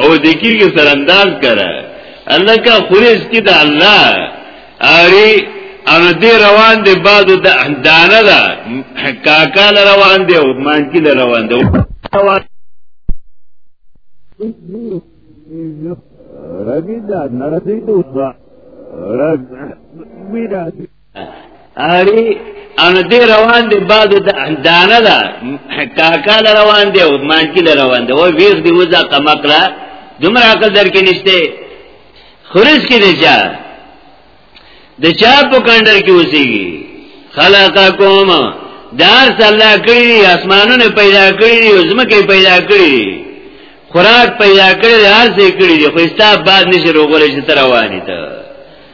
او دیکیر کې سر انداز کرا الله کا خورس کې د الله اری ان دې روان دي بعد د دانه دا کاکا ل روان دي او مان کې ل روان دي رګی دا نرسې ته اوسه رګ میرا اری ان دې روان دي بعد دانه دا کاکا ل روان دي او مانکی ل روان دي و ویغ دی وځه قمقلا دومره عقل درکې نشته خرج کې دي چا د چا په کندر کې وسیږي خلقکم دار الله کړی اسمانونه پیدا کړی او زمکه پیدا کړی خوراک پیدا کړی هر څه کړی خو استا بعد نشي روغول چې تر وانی ته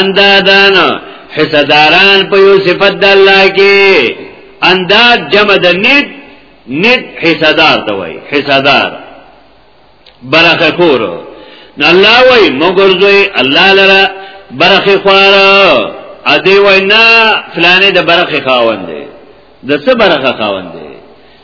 اندادان حصداران په یو صفت د الله کې انداد جمع د نیت نیت حصدار ته وای حصدار برخه خور نو الله وای مګرځوي الله لرا برخه خور ا دې وای نه فلانه د برخه خاوند دی د څه برخه خاوند دی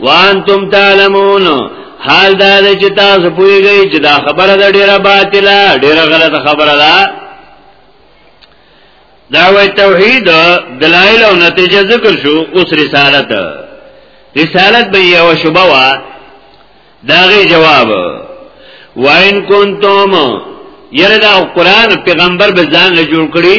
وانتم تعلمون حال دا دی چې تاسو پوهیږئ چې دا خبره ده ډیره باطله ډیره غلطه خبره ده دعوی توحید دلائل او نتیجه ذکر شو اوس رسالت رسالت به یو شوبه وا داغه جواب وان کنتم یره دا قران پیغمبر به ځان له جوړ کړی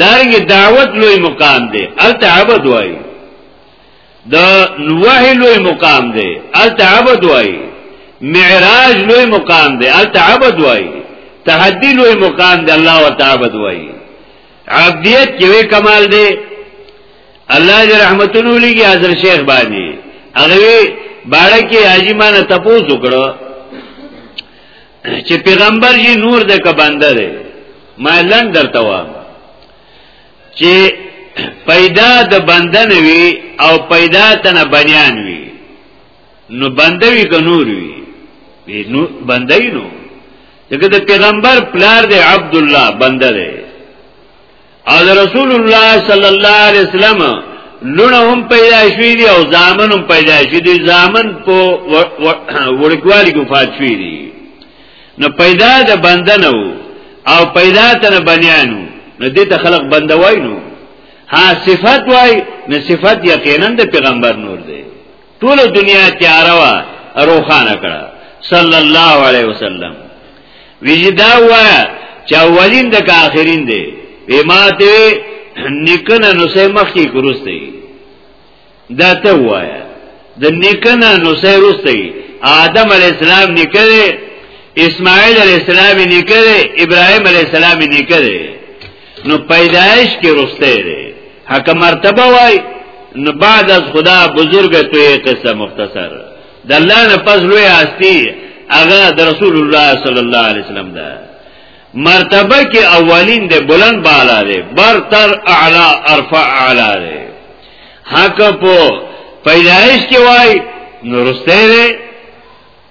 دارنګ دعوت لوی مقام دی الته عبد وای د نوح لوی مقام دی الته عبد وای معراج لوی مقام دی الته عبد وای تحدی لوی مقام دی الله وتعبد وای عبدیت کې کمال دی الله دې رحمتونو لګي حضرت شیخ باندې هغه باړه کې حاجی مان تپوس وکړو چې پیغمبر یې نور د کبنده دی ما لن درته وام چې پیدا د بندن وی او پیدا تنه بنیان وی نو بندوی که نور وی وی نو بندوی نو دغه د پیغمبر پلار دی عبد الله بنده دی او د رسول الله صلی الله علیه وسلم لونه هم پیدا شوی دی او زامن هم پیدا شوی دی زامن په ورکوالی کې وفات شوی دی نو پیدا د بندنه او پیدا تر بنیانو نو دې ته خلق بندوای نو ها صفات وای نو صفات یقینا د پیغمبر نور دی ټول دنیا تیار وا روخانه کړه صلی الله علیه وسلم ویجدا وا چې اولین د کاخرین دی ایماته نکنه نو سه مخ کی ګروسته دا ته وایا د نکنه نو سه روسته آدم علی السلام نکره اسماعیل علی السلام نکره ابراهیم علی السلام نکره نو پیدایش کې رسته دی حق مرتبه وای نو بعد از خدا بزرگ تو یې قصه مختصر د الله نه پس لوی هستی هغه د رسول الله صلی الله علیه وسلم ده مرتبه کې اولین ده بلند بالا ده برتر اعلا ارفع اعلا ده حق په پیدایش کې وای نو رسته ده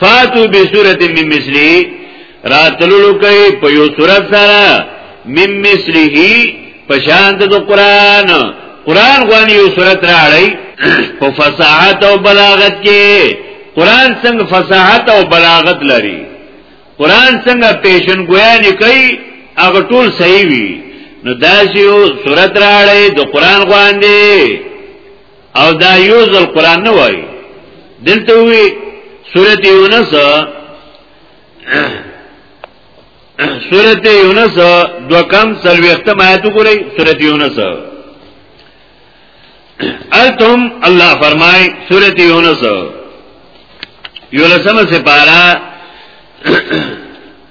فاتو بسورت من مثلی راتلولو کئی پا یو سورت سارا من مثلی پشانت دو قرآن قرآن غوانی یو سورت راڑی پا فصاحت او بلاغت کې قرآن سنگ فصاحت او بلاغت لري قرآن سنگ پیشن گویانی کئی اگر طول صحیح وی نو داسیو سورت راڑی دو قرآن غوانده او دا یو ځل قران نه وای دلته وی سورته یونس سورته یونس دو کم سلویخت آیت وګورئ سورته یونس التم الله فرمای سورته یونس یونسمه سپارا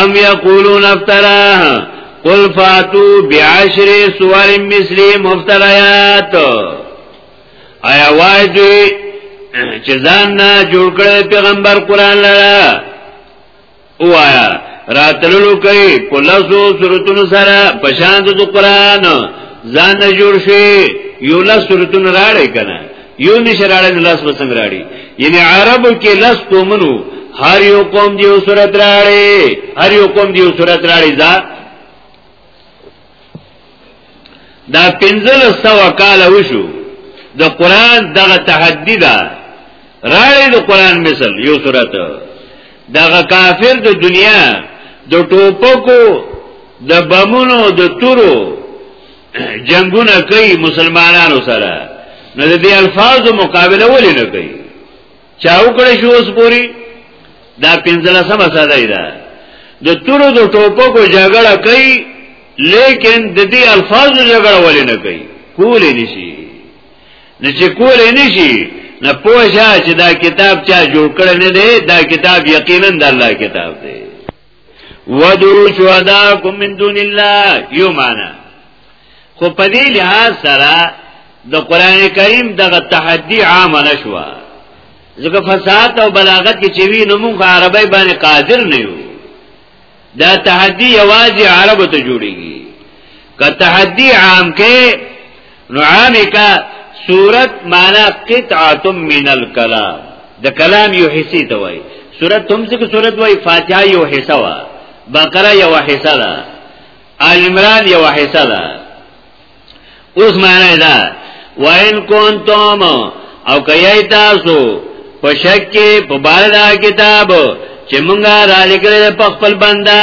ام یقولون افترا قل فاتو بعشر سور مثلی مفتریات ایا وای دوی چې ځان نه جوړ کړی پیغمبر قران لره وایا راتللو کوي کلاسو سورتونو سره پشان د قران ځان نه جوړ شي یو لا سورتون راړې کنه یو نشه راړی نو لاس بسنګ راړی یعنی عربو کې لس قومنو هر یو قوم دیو صورت راړی هر یو قوم دیو صورت راړی دا دا پنځل سوا کال وشو د قران دغه تحدی دا راړی د قران مثال یو صورت دغه کافر د دنیا د ټوپکو د بمونو د تورو جنگونه کوي مسلمانانو سره نو د دې الفاظو مقابله ولې نه کوي چا وکړې شو اوس پوری دا پنځله سم ساده ده د تورو د ټوپکو جګړه کوي لیکن د دې الفاظو جګړه ولې نه کوي کولې نشي نه چې کولې نشي نه پوښه چې دا کتاب چا جوړ کړی نه دی دا کتاب یقینا د الله کتاب دی ودرو شهداکم من دون الله یو معنا خو په دې لحاظ سره د قران کریم دغه تحدی عام نشوا ځکه فصاحت او بلاغت کې چې وی نو موږ عربی باندې قادر نه یو دا تحدی یوازې عربو ته جوړیږي که تحدی عام کې نو عامه کا صورت معنا قطعه من الكلام د کلام یو حصے ته وای صورت هم څه صورت وای فاتحه یو حصہ وا بقره یو حصہ ده آل عمران یو حصہ ده اوس معنا دا وان کنتم او کای تاسو پشک کې په بار دا کتاب چې مونږه را لګره په خپل بنده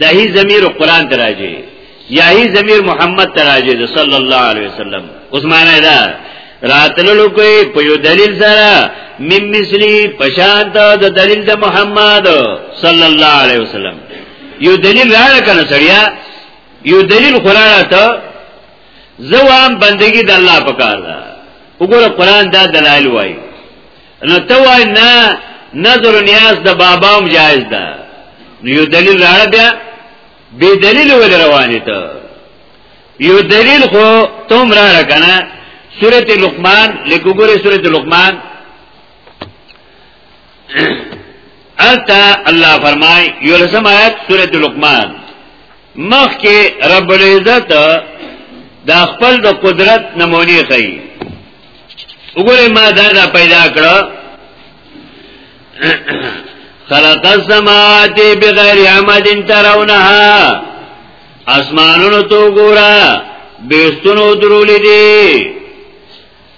دا هی ضمیر قران ته راځي یا هی ضمیر محمد ته راځي صلی الله علیه وسلم اوس معنی دا راتللو کوي په یو دلیل سره مم مثلی پشان ته د دلیل د محمد صلی الله علیه وسلم یو دلیل راړه کنه سړیا یو دلیل قران ته زوام بندگی د الله پکار ده وګوره قران دا دلایل وایي نو ته وای نه نظر نیاز د بابا هم جایز ده نو یو دلیل راړه بیا بی دلیل ول روانه ته یو دلیل خو تم را رکنه سورت لقمان لکو گوری سورت لقمان التا اللہ فرمائی یو لسم آیت سورت لقمان مخ کې رب العزت د خپل د قدرت نمونه کوي وګوره ما دا نه پیدا کړو خلق السماوات بغیر عمد ترونها اسمانونو تو ګورا بیستونو درولې دي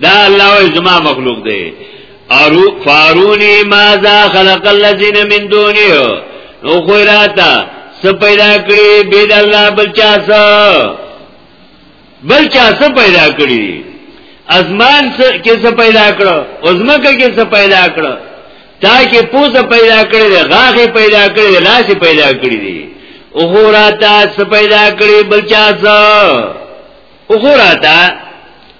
دا الله او زما مخلوق دی ارو فارونی ماذا خلق الذين من دونه نو خو راته څه پیدا کړی به د الله بل چا څه بل چا څه پیدا کړی ازمان کې څه پیدا کړو ازمکه کې څه پیدا کړو تا کې پوزه پیدا کړې ده غاغه پیدا کړې ده لاس پیدا کړې دي او غوراتا څه پیدا کړې بل چا څه او غوراتا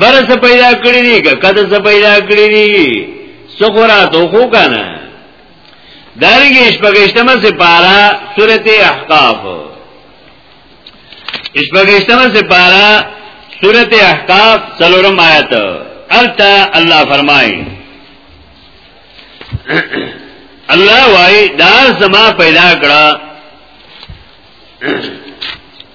بر څه پیدا کړی دی که کده څه پیدا کړی دی سخورا تو خو کنه دارنګه شپږشتمه سپارا سورته احقاف شپږشتمه سپارا سورته احقاف څلورم آیت التا الله فرمای الله وای دا زما پیدا کړه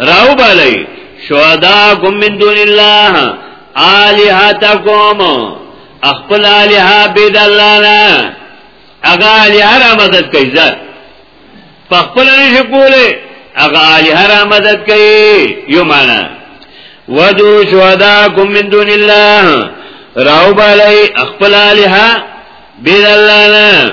راو بالی شهداکم من دون الله الہاتکم اخپل الہا بيد الله نه اغا الہا را مدد کوي ځات پخپل نشي کوله اغا الہا را مدد کوي یو معنا ودو شهداکم من دون الله راو بالی اخپل الہا بيد الله نه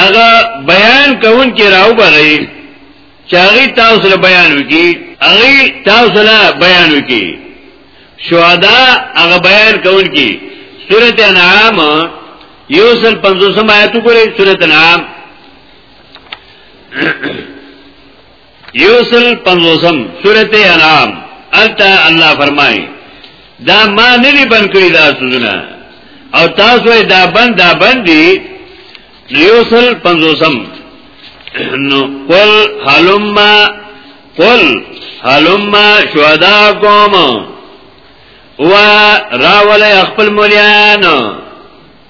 هغه بیان کوون کې راو بغي چاغي تاسو له بیان وکي هغه تاسو له بیان وکي شهدا هغه بیان کوون کې سورته انعام یو سل پنځوسم آیت وګورئ سورته انعام یوسل پنځوسم سورته انعام التا الله فرمای دا ما نه دی بند کړی دا سوزونه او تاسو دا بند دا بند دی یوسل پنځوسم نو قل حلم قل حلم شهداکم و راول خپل مولیان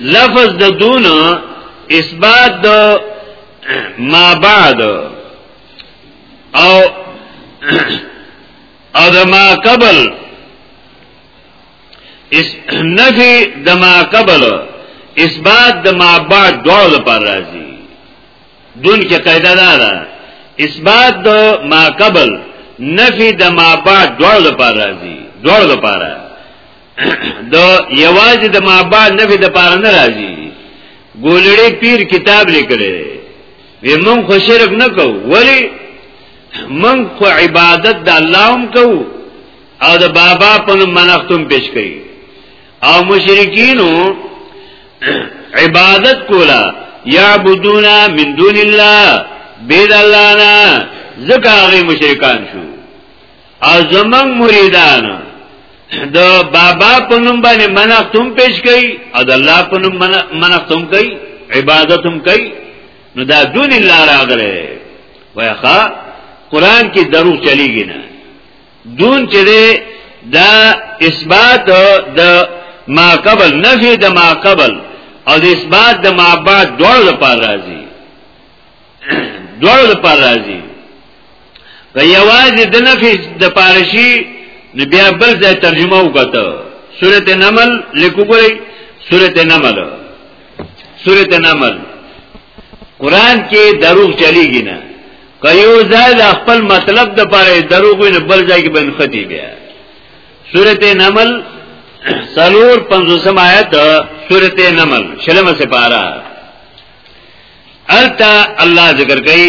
لفظ د دون اثبات د ما بعد او او د ما قبل اس نفی د ما قبل اثبات د ما بعد دوه لپاره راځي دون کې قاعده دا ده اثبات د ما قبل نفی د ما بعد دوه لپاره راځي دوه لپاره د یواز د مابعد نفی د پاره نه راځي ګولړی پیر کتاب لیکلی وی مونږ خو شرک نه کوو ولی مونږ خو عبادت د الله هم کوو او د بابا په منختم پیش کوي او مشرکینو عبادت کولا یعبدونا من دون الله بيد الله نه زکه هغه مشرکان شو او زمنګ مریدان د بابا په نوم باندې منختم پیش کړي او د الله په نوم منختم کوي عبادت هم کوي نو دا دون الله راغله وایخه قران کې درو چلیږي نه دون چې دا اثبات د ما قبل نفي د ما قبل او د اثبات د ما بعد دوړ لپاره راځي دوړ لپاره راځي په یوازې د نفي د پارشي نو بیا بل ځای ترجمه وکړه سورته نمل لیکو ګورئ سورته نمل سورته نمل قران کې دروغ چلیږي نه کيو ځای د خپل مطلب د پاره دروغ نه بل ځای کې بن ختی بیا سورته نمل سلور پنځوسم آیت سورته نمل شلمه سپارا التا الله ذکر کوي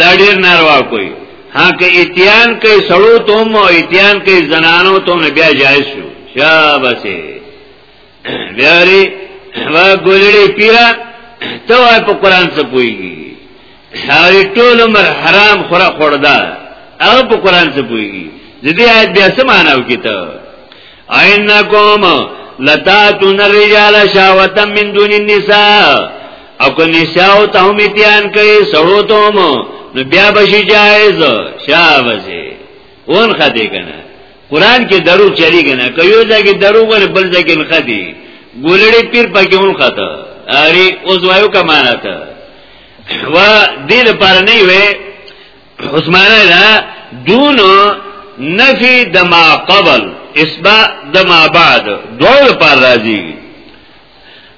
دا ډیر ناروا کوي ها که اتیان کوي سړو ته مو اتیان کوي زنانو ته نه بیا جایز شو شاباسه بیا لري وا ګولړي پیرا ته وای په قران څه پويږي هاري ټول عمر حرام خورا خوردا هغه په قران څه پويږي د دې آیت بیا څه معنی وکړه اینکم لتاتون الرجال شاوتا من دون النساء او که نساو تا هم اتیان کئی سرو تا هم نو بیا بشی جائز شا بسی اون خطی کنا قرآن کې درو چلی کنا که یو ځای کې درو کنه بل ځای کې نخطی گولڑی پیر پا که اون خطا اری اوزوائیو کمانا تا و دیل پارنی وی عثمانه دا دون نفی دما قبل اسبا دما بعد دول پر راضی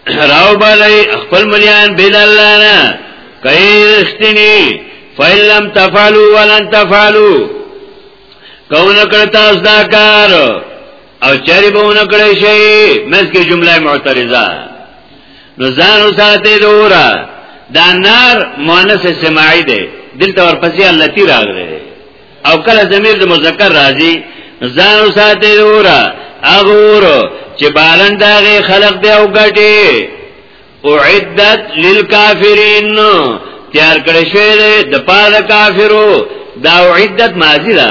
راو بالی اخپل ملیان بید اللہ نا کئی رشتینی فَإِن لَّمْ تَفْعَلُوا وَلَن تَفْعَلُوا کونه کړه تاسو دا کار او چری به ونه کړی شي مس کې جمله معترضه نو ځان وساته دورا دا نار مؤنث سماعی دی دلته ورپسې التی راغلی او کله ضمیر د مذکر راځي ځان وساته دورا اغور چې بالن داغه خلق دی او ګټي اعدت للکافرین تیار کړی شوی د پاره کافرو دا اعدت ماضی ده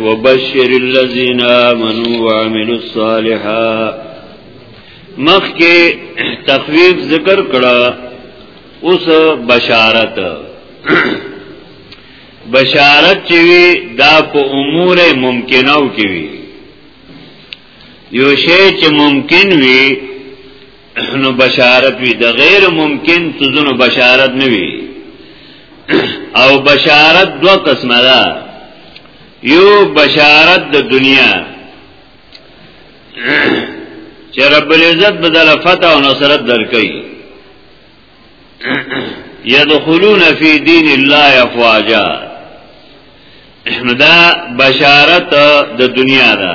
وبشر الذين آمنوا وعملوا الصالحات مخ کې تخویف ذکر کړه اوس بشارت بشارت چې وی دا په امور ممکنو کې وی یو شی چې ممکن وی نو بشارت وی د غیر ممکن سوزونو بشارت نه وی او بشارت دو قسمه ده یو بشارت د دنیا چې رب العزت بدل فتح او نصرت درکړي يدخلون فی دین الله افواجا دا بشارت د دنیا ده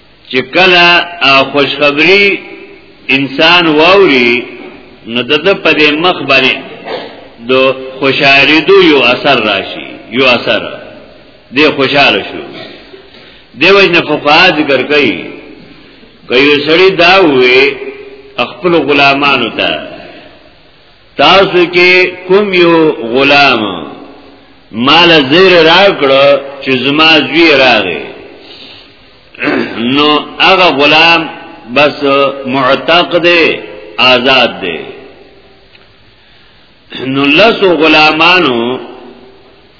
چې کله خوشخبری انسان واوري نو د په دې مخ باندې د خوشحالي دو یو اثر راشي یو اثر دې خوشاله شو دیو جن فقها ذکر کوي کوي سړی دا وې خپل غلامانو ته تاسو کې کوم یو غلام مال زیر راکړو چې زما زوی راغی نو هغه غلام بس معتق دی آزاد دی نو لسو غلامانو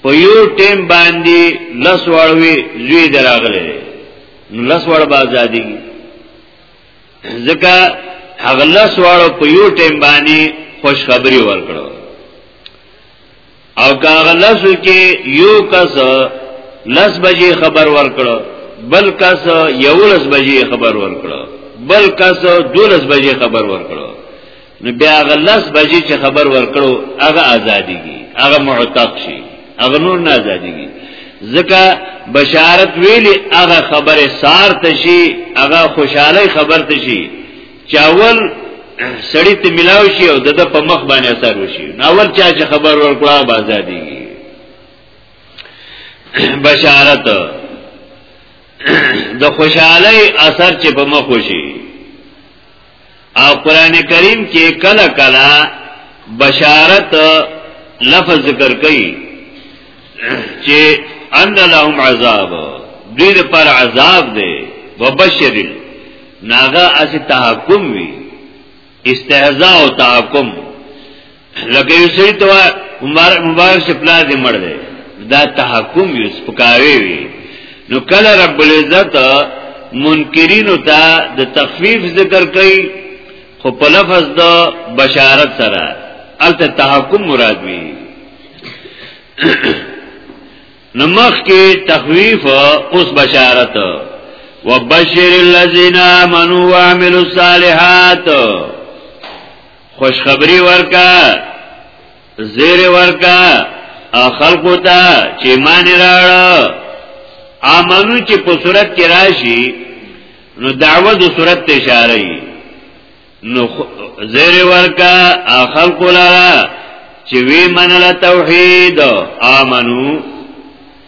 په یو ټیم باندې لس وړوي زوی دراغله نو لس وړ بازادي ځکه هغه لس واړو په یو ټیم باندې خوش خبری ورکړو او هغه لسو کې یو کس لس بجې خبر ورکړو بل کس یو لس بجې خبر ورکړو بل کس دولس بجې خبر ورکړو نو بیا هغه لس بجې چې خبر ورکړو هغه ازاديږي هغه معتق شي هغه نور نه ازاديږي ځکه بشارت ویلي هغه خبره سار تشي هغه خوشاله خبر تشي چاول سړی ته ملاو شي او دغه په مخ باندې اثر وشي نو اول چا چې خبر ورکړه هغه ازاديږي بشارت د خوشحالي اثر چې په مخ وشي او قران کریم کې کله کله بشارت لفظ ذکر کوي چې ان لهم عذاب دې پر عذاب دی وبشر ناغه اس تحکم وی استهزاء او تحکم لکه یو سړي ته مبارک مبارک چې پلا دې مړ دی دا تحکم یو سپکاوی وي نو کله رب العزت منکرین ته د تخفیف ذکر کوي خو په لفظ د بشارت سره الته تحکم مراد وي نمخ کې تخفیف اوس بشارت وبشر الذين امنوا وعملوا الصالحات خوشخبری ورکا زیر ورکا خلقو تا چې مان راړه امنو چې په صورت کې راشي نو دعوه د صورت ته اشاره ای نو زیر ورکا خلق لرا چې وی منل توحید امنو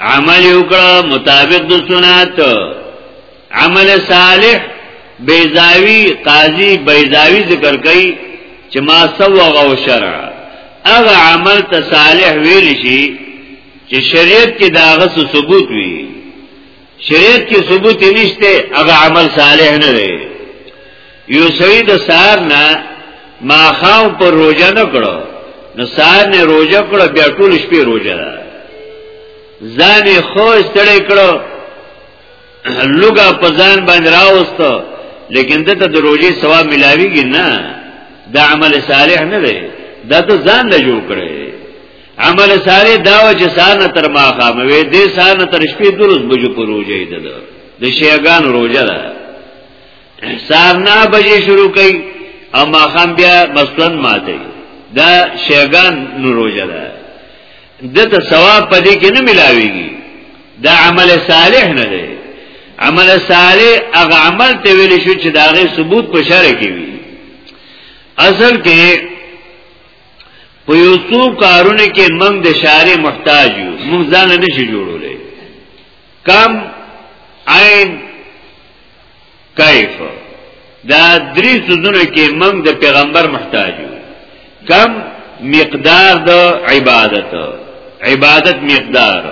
عمل وکړه مطابق د سنت عمل صالح بیزاوی قاضی بیزاوی ذکر کوي چې ما سوغ او شرع هغه عمل ته صالح ویل شي چې شریعت کې داغه ثبوت وي شریعت کې ثبوت نشته هغه عمل صالح نه دی یو سړی د سار نه ما خام پر روزه نه کړو نو سار نه روزه کړو بیا ټول شپې روزه ده ځان یې خو ستړی کړو لوګه په ځان باندې راوستو لیکن دته د روزي ثواب ملاويږي نه دا عمل صالح نه دی دا ته ځان له جوړ کړي عمل صالح دا و چې سانه تر ما خاموي دې سانه تر شپې دروز بجو پر روزه ده د شیګان روزه ده سارنا بجې شروع کړي او ما خام بیا مسلن ماته دا شیګان نو روزه ده دته ثواب پدې کې نه ملاويږي دا عمل صالح نه دی عمل صالح هغه عمل ته ویل شو چې داغه ثبوت په شرع کې وي اصل کې په یو څو کارونه کې موږ د شارې محتاج یو موږ ځان نه شي جوړولې کم عین کیف دا درې سوزونه کې موږ د پیغمبر محتاج یو کم مقدار د عبادت عبادت مقدار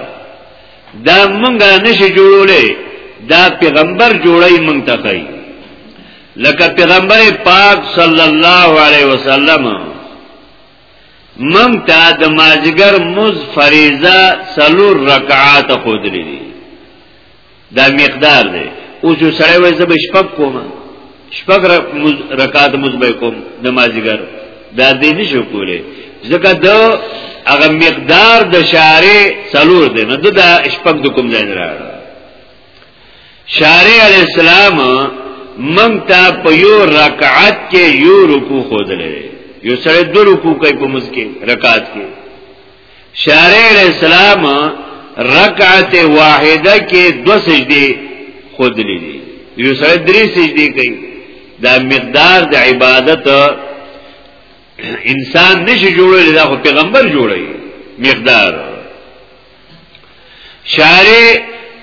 دا موږ نه شي جوړولې دا پیغمبر جوړای موږ ته کوي لکه پیغمبر پاک صلی الله علیه وسلم مونږ ته د ماجګر مز فریضه څلور رکعات خودلې دي دا مقدار دی او چې سړی وایي زب شپک کوم شپک رکعات مز به کوم د ماجګر دا دې نشو کولې ځکه د هغه مقدار د شارې څلور دی نو دا شپک د کوم ځای راغلی شارع علی السلام منتا په یو رکعت کې یو رکوع خودلې یو سره دو رکوع کوي په مسکه رکعت کې شارع علی السلام رکعت واحده کې دو سجدي خودلې دي یو سره درې سجدي کوي دا مقدار د عبادت انسان نشي جوړول دا خو پیغمبر جوړي مقدار شارع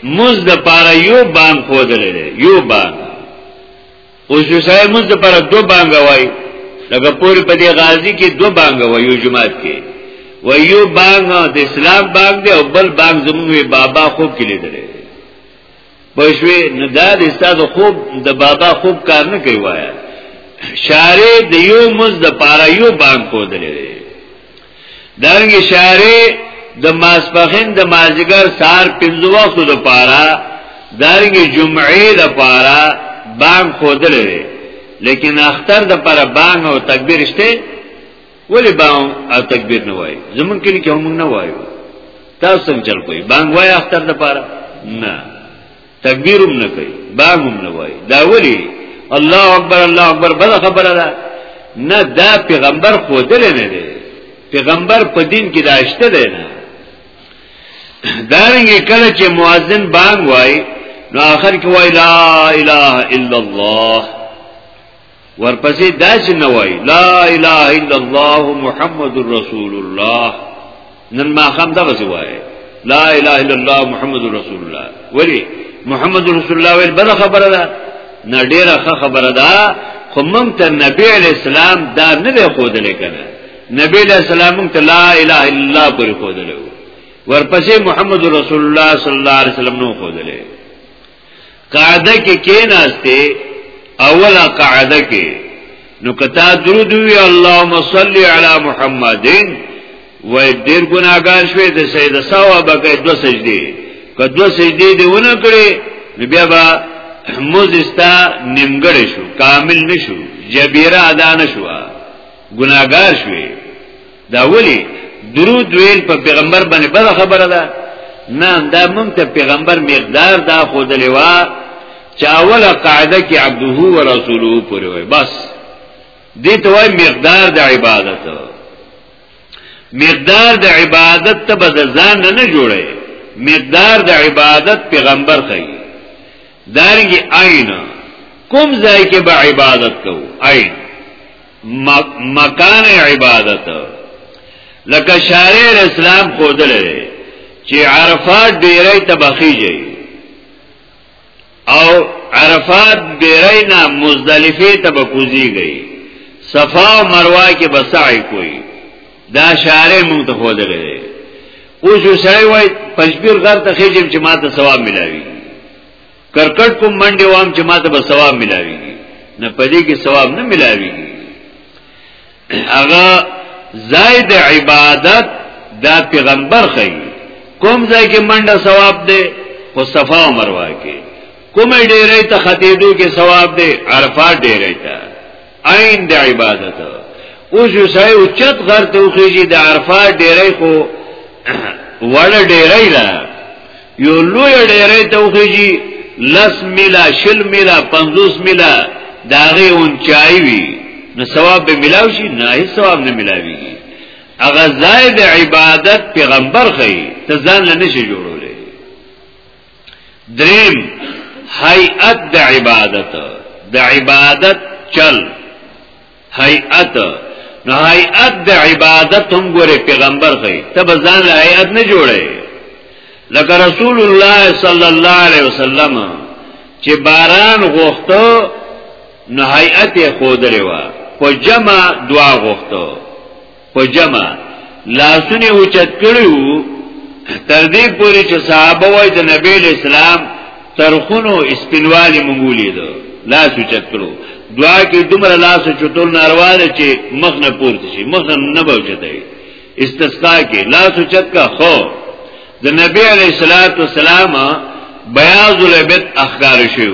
مز د پاره یو بانګ خودلې دی یو بانګ اوس یو سړی مز د پاره دو بانګ وای لکه پوری په دې غازی کې دو بانګ وای یو جماعت کې و یو بانګ د اسلام بانګ دی او بل بانګ زموږ بابا خوب کې لیدل پښوی نو دا د استاد خوب د بابا خوب کار نه کوي وایا شارې د یو مز د پاره یو بانک کودلې دانګ شارې د ماسپخین د مازیګر سار پنځو وختو د پاره دانګ جمعې د پاره بانک کودلې لیکن اختر د پاره بانک او تکبیر شته ولی باون او تکبیر نه وای زمون کلی کې هم نه وایو تاسو څنګه چل کوي بانګ وای اختر د پاره نه تکبیر هم نه کوي بانګ هم نه وای دا ولی الله اکبر الله اکبر بل خبره ده نه دا پیغمبر خودل نه دی پیغمبر په دین کې داشته دی نه دارنګ کله چې مؤذن بانګ وای نو آخر کې وای لا اله الا الله ورپسې داسې نه وای لا اله الا الله محمد رسول الله نن ما خام دا وځي وای لا اله الا الله محمد رسول الله ولی محمد رسول الله ول بل خبره ده نه ډیره خبره ده خو مونږ ته نبی علی السلام دا نه دی خودلې کنه نبی علی السلام مونږ ته لا اله الا الله پر خودلې ورپسې محمد رسول الله صلی الله علیه وسلم نو خودلې قاعده کې کیناسته اوله قاعده کې نو کتا درود وی اللهم صل علی محمدین و ډیر ګناګار شوی د سید ثواب کې دو سجدي که دو سجدي دی ونه کړي نو بیا به مزستا نیمګړې شو کامل نشو جبیره ادا نشو ګناګار شوی دا ولی درود ویل په پیغمبر باندې بل خبره ده نه دا مونږ ته پیغمبر مقدار دا خو د لوا چاوله قاعده کې عبده و رسوله پورې وای بس دې ته وای مقدار د عبادت مقدار د عبادت ته به ځان نه جوړي مقدار د عبادت پیغمبر کوي دارنګي عین کوم ځای کې به عبادت کوو عین مکان عبادت لکه شارع اسلام خود لري چې عرفات ډیرې تبخیږي او عرفات ډیرې نه مزدلفه تبکوزیږي صفا او مروه کې بسعی کوي دا شارع مونږ ته خود لري اوس یو سړی وای پنځبیر غر ته خېجم چې ماته ثواب ملاوي کرکټ کوم منډه وام چې ماته به ثواب ملاويږي نه پدې کې ثواب نه ملاويږي هغه زائد عبادت دا پیغمبر خي کوم ځای کې منډه ثواب ده او صفا او مروه کې کومه ډیرې ته خطیدو کې ثواب ده عرفات ډیرې ته عین د عبادت اوس یو سای او چت غر ته وخیږي د عرفات ډیرې خو وړ ډیرې ده یو لوی ډیرې ته وخیږي لس میلا شل میلا پنځوس میلا داغه اونچای وی نو ثواب به ملاو شي نه هیڅ ثواب نه ملاوي هغه زائد عبادت پیغمبر خي ته ځان لنه شي جوړو دریم هیئت د عبادت د عبادت چل هیئت نو هیئت د عبادت هم ګوره پیغمبر خې ته بزان له هیئت نه جوړه لکه رسول الله صلی الله علیه وسلم چې باران غوښتو نو هیئت خودره وا په جمع دعا غوښتو په جمع لاسونه اوچت کړو تر دې پورې چې صحابه وای د نبی اسلام ترخونو اسپنوالي مونږولې ده لاس اوچت کړو دعا کې دومره لاس چتول ناروا ده چې مخ نه پورته شي مخ نه بوچتای استسقا کې لاس اوچت کا خو د نبی علیہ الصلوۃ والسلام بیاض الابد اخکار شو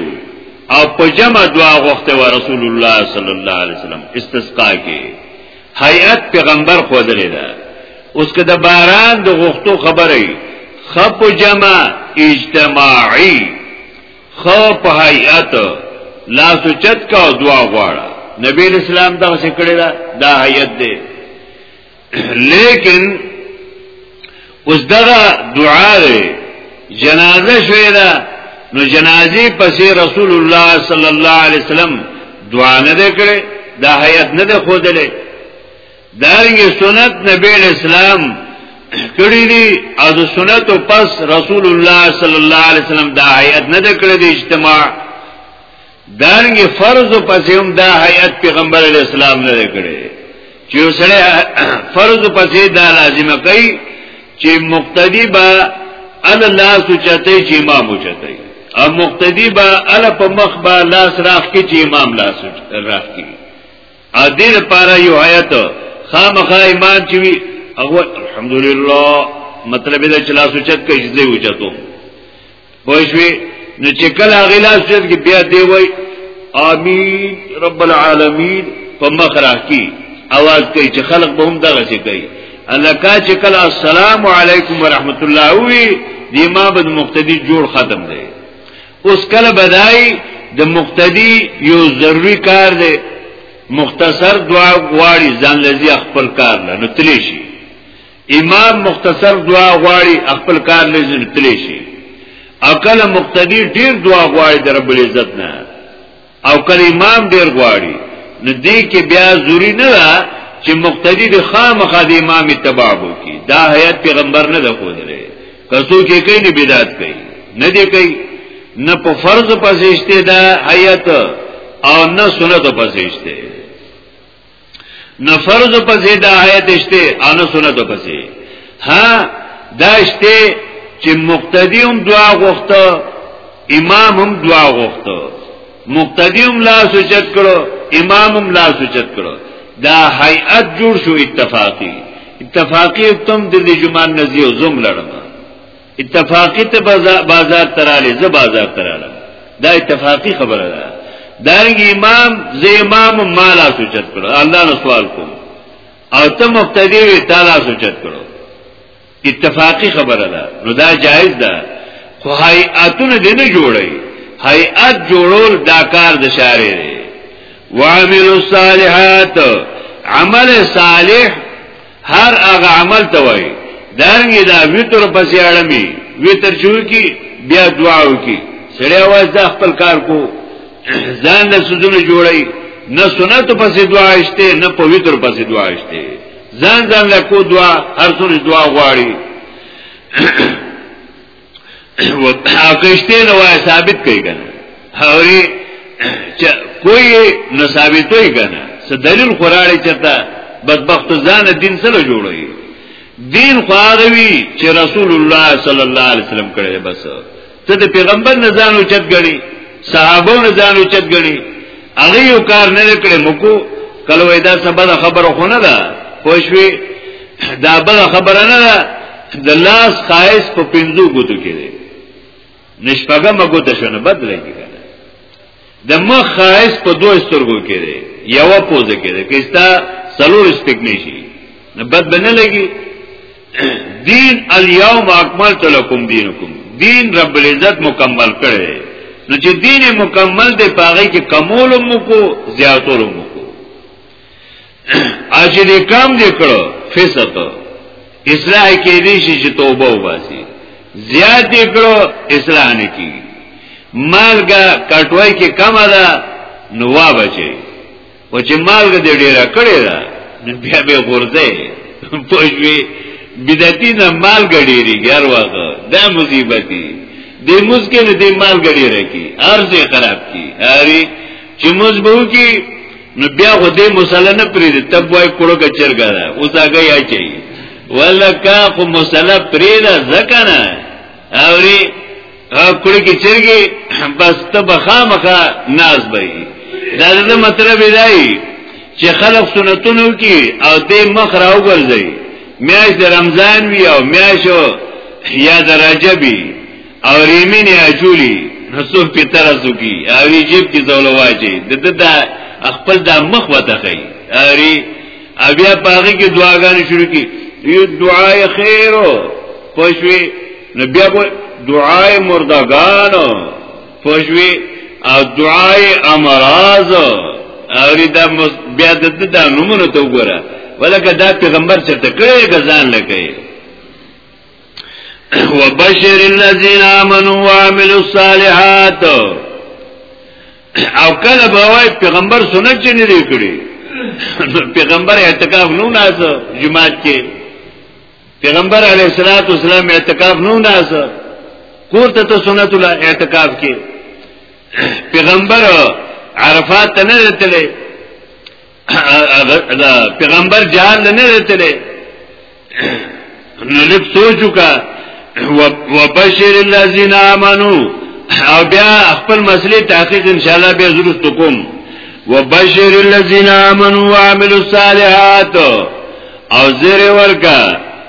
او په جمع دعا غوښته و رسول الله صلی الله علیه وسلم استسقا کې هيئت پیغمبر خو درې ده اوس که د باران د غختو خبره خپ جمع اجتماعي خپ هيئت لا سوچت کا دعا غواړه نبی اسلام دا څه کړی دا هيئت دی لیکن اوس دغه دعا دی جنازه شوی ده نو جنازي پسې رسول الله صلی الله علیه وسلم دعا نه وکړي دا حیات نه ده خودلې دارنګ سنت نبی اسلام کړی دي او د سنت او پس رسول الله صلی الله علیه وسلم دا حیات نه ده کړې د اجتماع دارنګ فرض پسې هم دا حیات پیغمبر علی السلام نه کړي چې سره فرض پسې دا لازمه کوي چې مقتدی با ان الله سوچته چې امام وچته او مقتدی با ال په مخ با لاس راخ کې چې امام لاس راخ کې ا دې لپاره یو حیات خامخا امام چې وي او الحمدلله مطلب دا چې لاس وچت کوي چې زه وچتو پوښوي نو چې کله غلاس جن کې بیا دی وای امين رب العالمین په مخ راکی आवाज کوي چې خلق به هم دغه څه کوي الله کا چې کله السلام علیکم ورحمت الله وی د امام د مقتدی جوړ ختم دی اوس کله بدای د مقتدی یو ضروری کار دی مختصر دعا غواړي ځان لذي خپل کار نه نتلی شي امام مختصر دعا غواړي خپل کار لزم تلی شي او کله مقتدی ډیر دعا غواړي در رب العزت نه او کله امام ډیر غواړي نو دې کې بیا ضروری نه ده چې مقتدی د خامخا د امام اتباع وکړي دا حیات پیغمبر نه ده خودلې کسو کې کوي نه بدعت کوي نه دې کوي نه په فرض پسېشته ده حیات او نه سنت پسېشته نفرض پسې د آیت شته او نه سنت پسې ها دا شته چې مقتدی هم دعا غوښته امام هم دعا غوښته مقتدی هم لاس اوچت کړو امام هم لاس اوچت کړو دا هیئت جوړ شو اتفاقی اتفاقی تم د جمعه نزیو زم لړم اتفاقی ته بازار تراله زه بازار تراله دا اتفاقی خبره ده دارنګ امام زه امام مالا سوچت کړو الله نو سوال کوم او ته مقتدی وی تعالی سوچت کړو اتفاقی خبره ده نو دا جایز ده خو هیئاتونه دې نه جوړي هیئات جوړول دا کار د شارې دی وعملوا الصالحات عمل صالح هر هغه عمل ته وایي دارنګه دا وتر پسې اړمي وتر شو کی بیا دعا وکي سړی आवाज د خپل کار کو ځان له سجونه جوړي نه سنت پسې دعا شته نه په وتر پسې دعا شته ځان ځان له کو دعا هر څور دعا غواړي کشته نو ثابت کوي کنه هوري چې کوئی نو ثابت وي کنه څه دلیل قرآن چرته بدبخت ځان دین سره جوړوي دین خواروي چې رسول الله صلی الله علیه وسلم کړی بس ته د پیغمبر نه ځان اوچت غړي صحابو نه ځان اوچت غړي هغه یو کار نه کړی مکو کله وای دا سبا خبره خونه ده خوشوي دا بل خبره نه ده د لاس خایس په پنځو ګوتو کې دی نشپګه مګو ته شنه بدلې کېږي د مخ خایس په دوه سترګو کې دی یو پوزه کې دی کستا سلور استګنی شي نه بد بنه لګي دین الیوم اکملت لکم دینکم دین رب العزت مکمل کړي نو چې دین مکمل دی پاغه کې کمول مو کو زیاتول مو کو اچ دې کم دې کړو فسق اصلاح کې دې شي چې توبه وباسي زیات دې کړو اصلاح نه کی مالګه کټوي کې کم ده نو وا بچي او چې مالګه دې ډیره کړې ده نو بیا به غورځي پوجوي بدعتي نه مالګه ډیری ګر واغه دا مصیبت دی د مسکه نه دې مالګه ډیره کی ارزه خراب کی اری چې مزبو کی نو بیا خو دې مسله نه پرې دې تب وای کړو کچرګا دا اوس هغه یا چي ولکا خو مسله پرې دا زکنه اوري کړو کې چرګي بس ته بخامخه ناز به دا دې مطلب دی چې خلق سنتونو کې او دې مخ راو ګرځي میاش د رمضان وی او میاشو یا د رجبی او ریمین اچولی نو څوک په ترسو کی او جیب کی زول واچي د د دا خپل دا مخ وته کوي اری بیا پاغي کې دعاګانې شروع کی یو دعای خیرو پښوی نو بیا په دعای مردگانو پښوی او دعای امراض او دا بیا د د نمونه تو ګره ولکه دا پیغمبر چرته کړي غزان لکه وبشر الذين امنوا وعملوا الصالحات او کله بوای پیغمبر سنت چې نه دی کړی پیغمبر اعتکاف نو ناز جمعات کې پیغمبر علیه الصلاۃ والسلام اعتکاف نو ناز کور ته ته سنت الله اعتکاف کې پیغمبر عرفات ته نه رتلې دا پیغمبر جهاد نه راتلې نو لږ سوچ وکا وبشر الذين امنوا او بیا خپل مسلې تحقیق ان شاء الله به ضرورت کوم وبشر الذين امنوا وعملوا الصالحات او زیر ورکا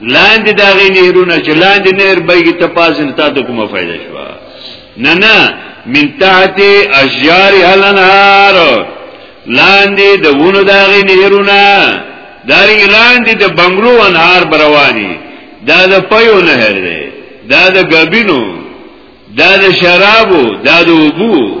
لاندې دا غي نهرونه چې لاندې نهر بېږي ته پاسن تا ته کومه فائدہ شو نه نه من تحت اشجار الانهار لاندې د ونو دا غي نهرونه داري لاندې د بنگلو انهار برواني دا د پيو نهر دی دا د غبینو دا د شرابو دا د وبو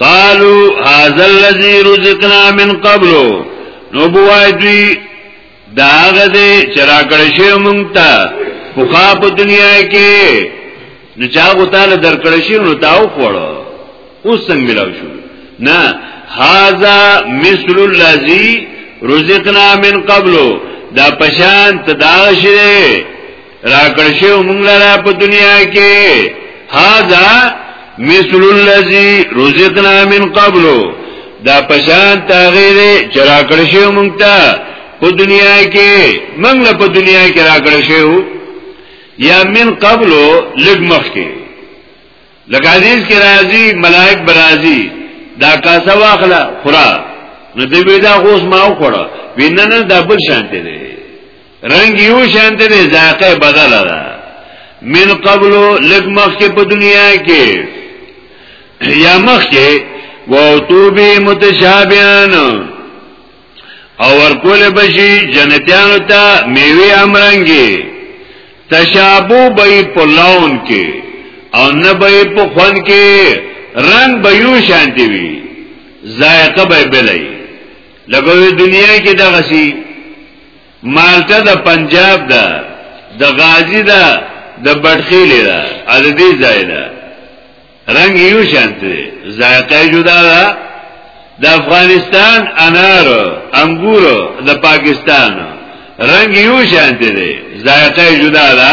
قالو هذا الذي رزقنا من قبل نو بوای دوی دا هغه دی چې راکړی شوی مونږ ته خو په دنیا کې نو چا غوتاله درکړی شوی نو تاو خوړو اوس څنګه ملاو شو نه هاذا مثل الذي رزقنا من قبل دا پشان تداشره راکړ شو موږ لرا په دنیا کې هاذا مثل الذي رزقنا من قبل دا پشان تغیر چې راکړ شو موږ ته په دنیا کې موږ له په دنیا کې راکړ شو یا من قبل لګ مخ کې لکه حدیث کې راځي ملائک برازي دا کاسه واخله خورا نو دوی دا غوس ما وخوړه ویننه دا بل شانته دی رنگ یو شانت دی ذاقه بدل ده من قبلو لگ مخی پا دنیا کی یا مخی ووتو بی متشابیان او ورکول بشی جنتیانو تا میوی امرنگی تشابو بی پا لون کی او نبی پا خون کی رنگ بیو شانتی بی زائقه بی بلی لګوي دنیا کې د غسی مالټه د پنجاب ده د غازی ده د بټخیل ده ال دې ځای ده رنگ یو شانت دی ذایقه جدا ده د افغانستان انار انګور د پاکستان رنگ یو شانت دی ذایقه جدا ده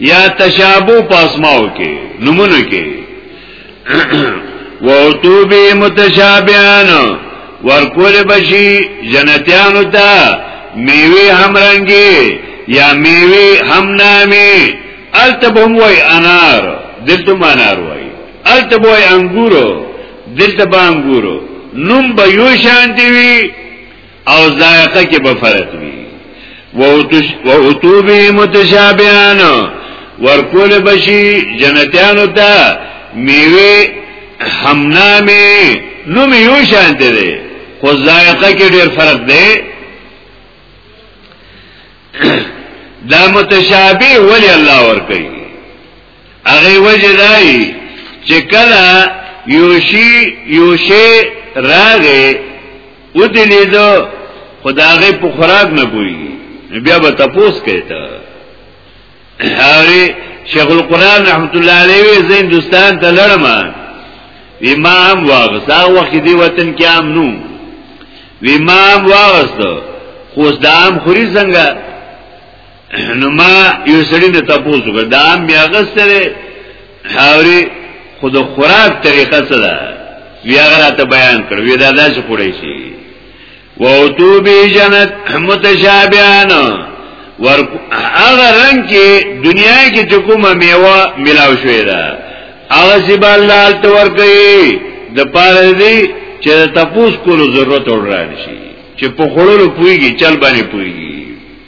یا تشابه پاسماو کې نمونه کې ووتو به متشابهان ورکول بشي جنتیانو ته میوه هم رنگي یا میوه هم نامي التبهم وای انار دلته انار وای التبو وای انګورو دلته انګورو نوم به یو شان دی او ذائقه کې به فرق وي و اوتوبه متشابهان ورکول بشي جنتیانو ته میوه همنامه نو میو شانته ده خو ذائقه کې ډېر فرق دی دا متشابه ولی الله ور کوي هغه وجه دای چې کله یوشي یوشي راغې او دې لیدو خداغه په خوراک نه کوي بیا به تپوس کوي ته هغه شیخ القران رحمت الله علیه زین دوستان ته لړم امام واغسا وخت دی وطن کې عام نو امام واغستو خوز دام خوری څنګه نو ما یو سړی نه تاسو کو دا میا غسره حاوري خود خوراک طریقه څه ده بیا غراته بیان کړ وی دا داس خورای شي ووتو بی جنت متشابهان ور هغه رنگ کې دنیا کې چې کومه میوه ملاو شوې ده هغه سی بالال تو ور کوي د پاره دی چې تپوس کولو ضرورت ور راشي چې په خړولو پويږي چل باندې پويږي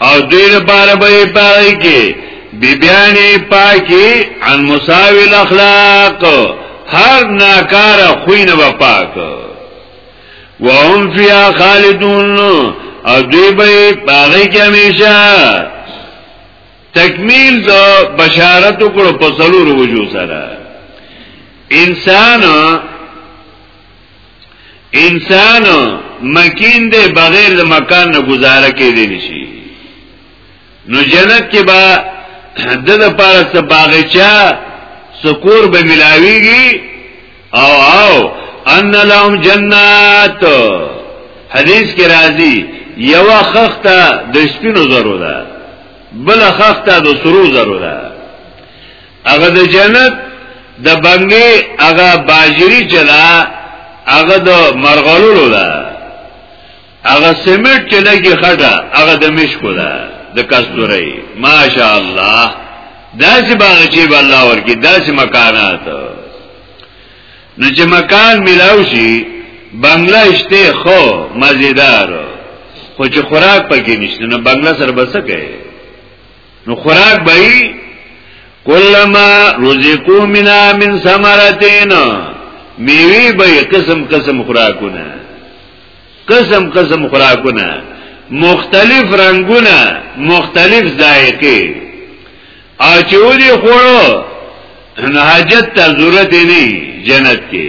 او دوی لپاره به پاره کې بیبیانی پاکی عن مساوی الاخلاق هر ناکار خوینه به پاک وهم فیا خالدون او دوی به پاره کې همیشه تکمیل د بشارت کړو په څلور وجو سره انسان انسان مکین دی بغیر د مکان نه گزاره کې دی نشي نو جنت کې با د لپاره څه باغچا سکور به ملاويږي او او ان لهم جنات حدیث کې راځي یو خخته د سپینو زرو ده بل خخته د سرو زرو ده هغه د جنت د بنګي هغه باجری چلا هغه د مرغلولو ده هغه سیمټ چې لګي خټه هغه د مشکو ده د کستوري ماشاء الله داسې باغ چې به الله ورکی داسې مکانات نو چې مکان ملاو شي بنگله شته خو مزیدار خو چې خوراک پکې نشته نو بنگله سره بسکه نو خوراک بئی کلما رزقو منا من ثمرتین میوی بئی قسم قسم خوراکونه قسم قسم خوراکونه مختلف رنگونه مختلف ذائقه او چې ودی خوړو نو حاجت ته ضرورت نه جنت کې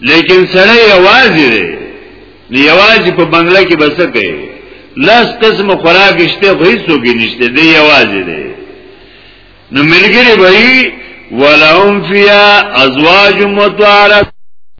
لیکن سره یوازې دی نو یوازې په بنگله کې بس کوي لاس قسم خوراک شته خو هیڅ وګ نشته دی یوازې دی نو ملګری وای ولهم فیا ازواج متعارف